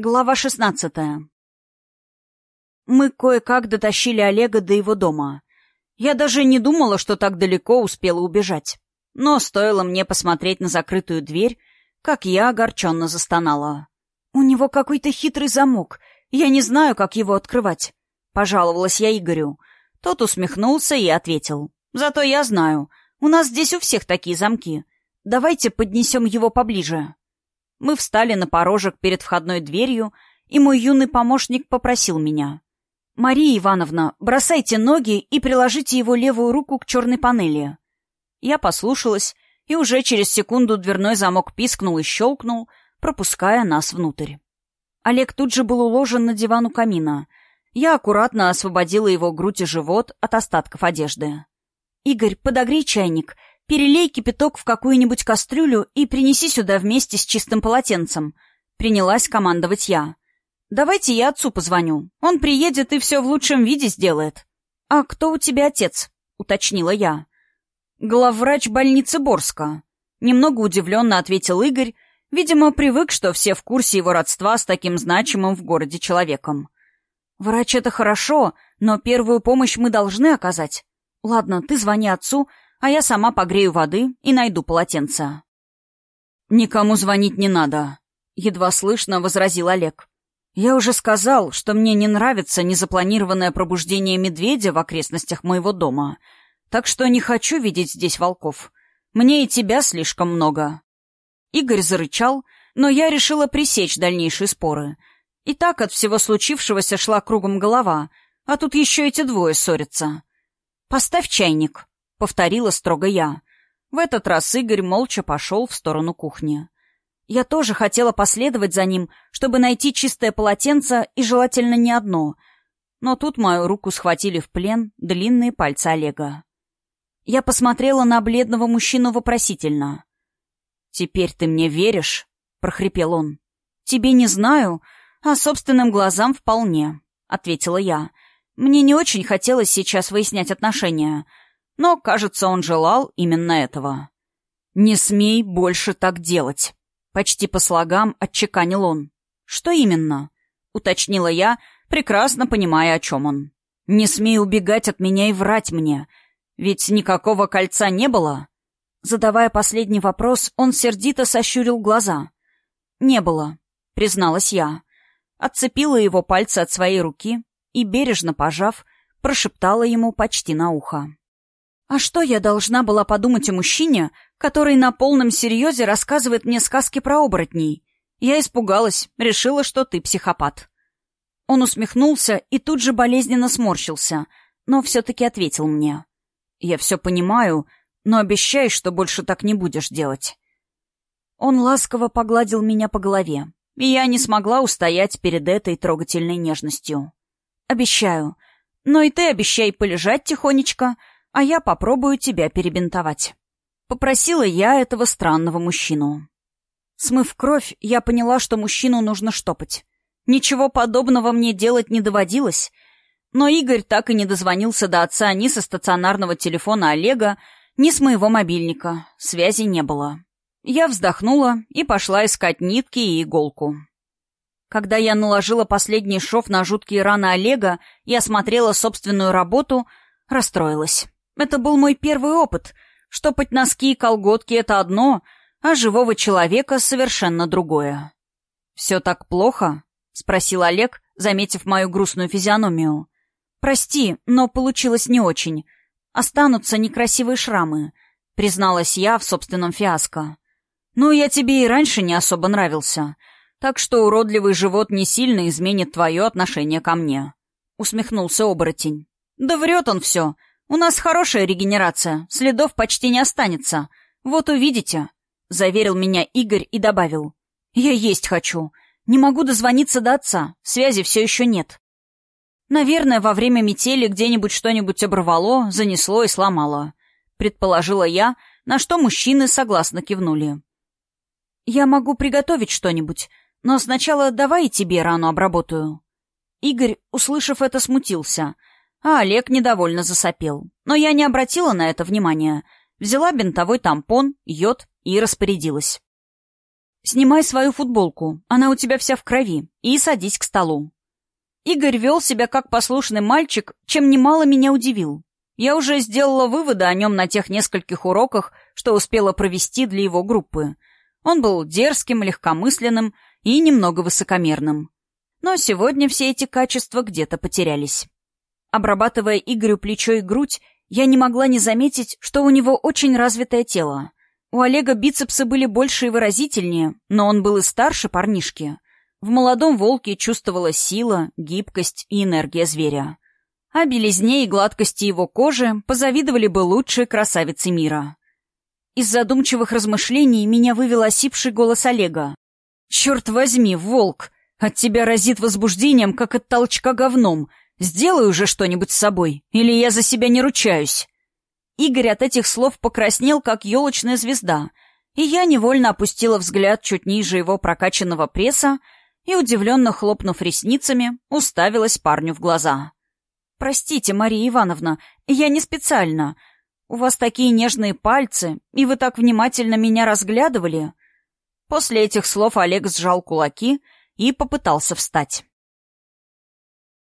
Глава шестнадцатая. Мы кое-как дотащили Олега до его дома. Я даже не думала, что так далеко успела убежать. Но стоило мне посмотреть на закрытую дверь, как я огорченно застонала. «У него какой-то хитрый замок. Я не знаю, как его открывать», — пожаловалась я Игорю. Тот усмехнулся и ответил. «Зато я знаю. У нас здесь у всех такие замки. Давайте поднесем его поближе». Мы встали на порожек перед входной дверью, и мой юный помощник попросил меня. «Мария Ивановна, бросайте ноги и приложите его левую руку к черной панели». Я послушалась, и уже через секунду дверной замок пискнул и щелкнул, пропуская нас внутрь. Олег тут же был уложен на диван у камина. Я аккуратно освободила его грудь и живот от остатков одежды. «Игорь, подогрей чайник Перелей кипяток в какую-нибудь кастрюлю и принеси сюда вместе с чистым полотенцем. Принялась командовать я. Давайте я отцу позвоню. Он приедет и все в лучшем виде сделает. А кто у тебя отец? Уточнила я. Главврач больницы Борска. Немного удивленно ответил Игорь, видимо, привык, что все в курсе его родства с таким значимым в городе человеком. Врач — это хорошо, но первую помощь мы должны оказать. Ладно, ты звони отцу, а я сама погрею воды и найду полотенце. «Никому звонить не надо», — едва слышно возразил Олег. «Я уже сказал, что мне не нравится незапланированное пробуждение медведя в окрестностях моего дома, так что не хочу видеть здесь волков. Мне и тебя слишком много». Игорь зарычал, но я решила пресечь дальнейшие споры. И так от всего случившегося шла кругом голова, а тут еще эти двое ссорятся. «Поставь чайник», — повторила строго я. В этот раз Игорь молча пошел в сторону кухни. Я тоже хотела последовать за ним, чтобы найти чистое полотенце и желательно не одно. Но тут мою руку схватили в плен длинные пальцы Олега. Я посмотрела на бледного мужчину вопросительно. «Теперь ты мне веришь?» — прохрипел он. «Тебе не знаю, а собственным глазам вполне», — ответила я. «Мне не очень хотелось сейчас выяснять отношения». Но, кажется, он желал именно этого. «Не смей больше так делать», — почти по слогам отчеканил он. «Что именно?» — уточнила я, прекрасно понимая, о чем он. «Не смей убегать от меня и врать мне, ведь никакого кольца не было». Задавая последний вопрос, он сердито сощурил глаза. «Не было», — призналась я. Отцепила его пальцы от своей руки и, бережно пожав, прошептала ему почти на ухо. А что я должна была подумать о мужчине, который на полном серьезе рассказывает мне сказки про оборотней? Я испугалась, решила, что ты психопат. Он усмехнулся и тут же болезненно сморщился, но все-таки ответил мне. «Я все понимаю, но обещай, что больше так не будешь делать». Он ласково погладил меня по голове, и я не смогла устоять перед этой трогательной нежностью. «Обещаю. Но и ты обещай полежать тихонечко, а я попробую тебя перебинтовать». Попросила я этого странного мужчину. Смыв кровь, я поняла, что мужчину нужно штопать. Ничего подобного мне делать не доводилось, но Игорь так и не дозвонился до отца ни со стационарного телефона Олега, ни с моего мобильника. Связи не было. Я вздохнула и пошла искать нитки и иголку. Когда я наложила последний шов на жуткие раны Олега и осмотрела собственную работу, расстроилась. Это был мой первый опыт. Штопать носки и колготки — это одно, а живого человека — совершенно другое. «Все так плохо?» — спросил Олег, заметив мою грустную физиономию. «Прости, но получилось не очень. Останутся некрасивые шрамы», — призналась я в собственном фиаско. «Ну, я тебе и раньше не особо нравился, так что уродливый живот не сильно изменит твое отношение ко мне», — усмехнулся оборотень. «Да врет он все. «У нас хорошая регенерация, следов почти не останется. Вот увидите», — заверил меня Игорь и добавил. «Я есть хочу. Не могу дозвониться до отца, связи все еще нет». «Наверное, во время метели где-нибудь что-нибудь оборвало, занесло и сломало», — предположила я, на что мужчины согласно кивнули. «Я могу приготовить что-нибудь, но сначала давай и тебе рану обработаю». Игорь, услышав это, смутился — а Олег недовольно засопел. Но я не обратила на это внимания. Взяла бинтовой тампон, йод и распорядилась. Снимай свою футболку, она у тебя вся в крови, и садись к столу». Игорь вел себя как послушный мальчик, чем немало меня удивил. Я уже сделала выводы о нем на тех нескольких уроках, что успела провести для его группы. Он был дерзким, легкомысленным и немного высокомерным. Но сегодня все эти качества где-то потерялись. Обрабатывая Игорю плечо и грудь, я не могла не заметить, что у него очень развитое тело. У Олега бицепсы были больше и выразительнее, но он был и старше парнишки. В молодом волке чувствовалась сила, гибкость и энергия зверя. А белизне и гладкости его кожи позавидовали бы лучшие красавицы мира. Из задумчивых размышлений меня вывел осипший голос Олега. «Черт возьми, волк! От тебя разит возбуждением, как от толчка говном. Сделай уже что-нибудь с собой, или я за себя не ручаюсь». Игорь от этих слов покраснел, как елочная звезда, и я невольно опустила взгляд чуть ниже его прокачанного пресса и, удивленно хлопнув ресницами, уставилась парню в глаза. «Простите, Мария Ивановна, я не специально. У вас такие нежные пальцы, и вы так внимательно меня разглядывали». После этих слов Олег сжал кулаки и попытался встать.